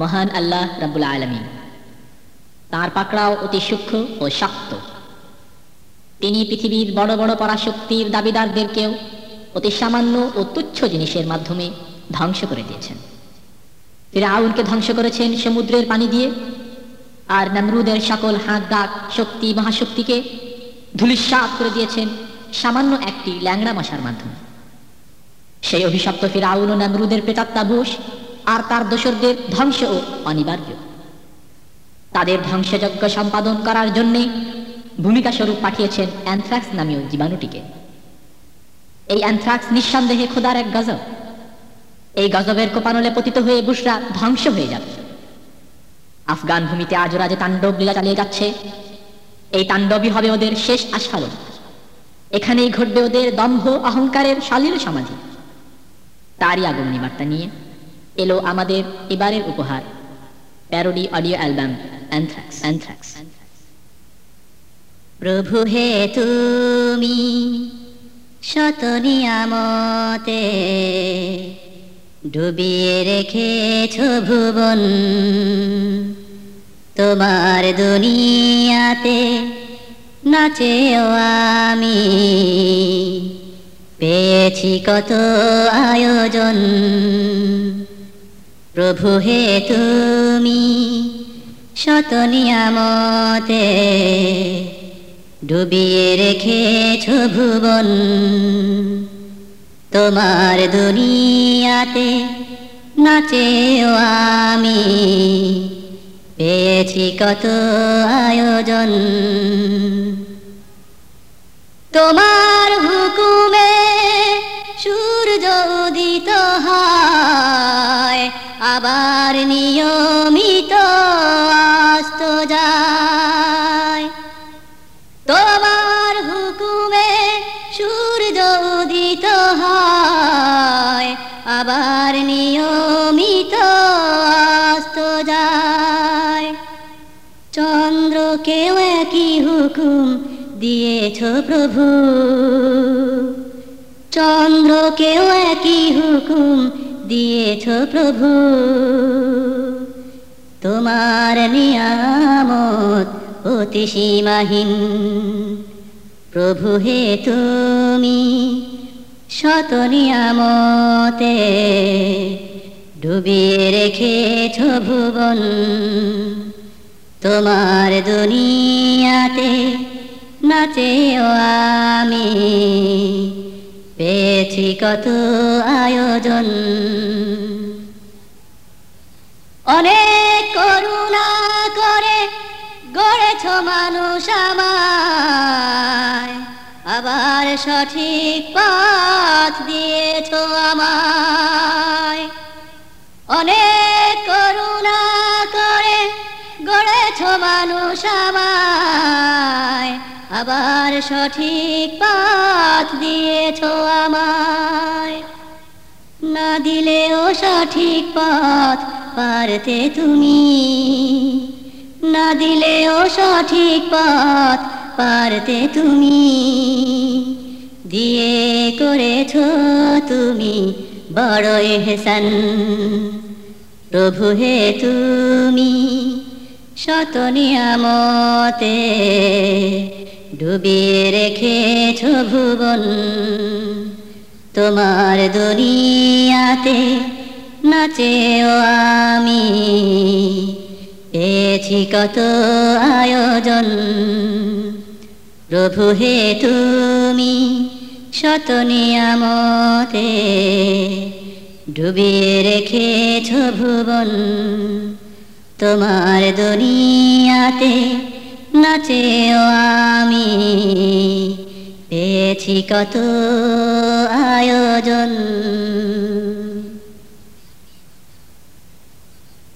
মহান আল্লাহ রাবুল আলমী তার পাকড়াও অতি সূক্ষ্ম ও শক্ত। তিনি পৃথিবীর বড় বড় পরাশক্তির দাবিদারদেরকেও অতি সামান্য ও তুচ্ছ জিনিসের মাধ্যমে ধ্বংস করে দিয়েছেন। তিনি আউনকে ধ্বংস করেছেন সমুদ্রের পানি দিয়ে, আর নমরুদের সকল হাত ডাক শক্তি মহাশক্তিকে ধুলিস্বাদ করে দিয়েছেন সামান্য একটি ল্যাংড়া মশার মাধ্যমে। সেই অভিশপ্ত ফিরাউন নামরুদের প্রেতাত্মাবুশ আর তার দোসরদের ধ্বংস অনিবার্য। তাদের ধ্বংসযজ্ঞ সম্পাদন করার জন্যে ভূমিকা স্বরূপ পাঠিয়েছেন অ্যানথ্রাক্স নামীয় জীবাণুটিকে। এই অ্যানথ্রাক্স নিঃসন্দেহে খোদার এক গজব। এই গজবের কোপানলে পতিত হয়ে বুসরা ধ্বংস হয়ে যাবে। আফগান ভূমিতে আজ রাজে তাণ্ডব লীলা চালিয়ে যাচ্ছে। এই তাণ্ডবই হবে ওদের শেষ আস্ফালন। এখানেই ঘটবে ওদের দম্ভ অহংকারের শালীন সমাধি। তারই আগমনী বার্তা নিয়ে এলো আমাদের এবারের উপহার parody audio album anthrax anthrax প্রভু হে তুমি শত নিয়ামতে ডুবিয়ে রেখেছ ভুবন তোমার দুনিয়াতে নাচেও আমি পেয়েছি কত আয়োজন। প্রভু হে তুমি, শত নিয়ামতে ডুবিয়ে রেখেছ ভুবন। তোমার দুনিয়াতে নাচেও আমি পেয়েছি কত আয়োজন। তোমার উদিত হয়, আবার নিয়মিত আস্ত যায়। তোমার হুকুমে সূর্য উদিত হয়, আবার নিয়মিত অস্ত যায়। চন্দ্রকেও একই হুকুম দিয়েছ প্রভু। চন্দ্রকেও একই হুকুম দিয়েছ প্রভু। তোমার নিয়ামত অতি সীমাহীন। প্রভু হে তুমি, শত নিয়ামতে ডুবিয়ে রেখেছ ভুবন। তোমার দুনিয়াতে নাচেও আমি পেয়েছি কত আয়োজন। অনেক করুণা করে গড়েছ মানুষ আমায়। আবার সঠিক পথ দিয়েছ আমায়। অনেক করুণা করে গড়েছ মানুষ আমায়। আবার সঠিক পথ দিয়েছ আমায়। না দিলেও সঠিক পথ পারতে তুমি। না দিলেও সঠিক পথ পারতে তুমি। দিয়ে করেছ তুমি বড় এহসান প্রভু হে তুমি শত নিয়ামতে ডুবিয়ে রেখেছ ভুবন। তোমার দুনিয়াতে নাচেও আমি। পেয়েছি কত আয়োজন। প্রভু হে তুমি শত নিয়ামতে ডুবিয়ে রেখেছ ভুবন। তোমার দুনিয়াতে নাচেও আমি। পেয়েছি কত আয়োজন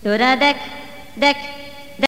তোরা দেখ দেখ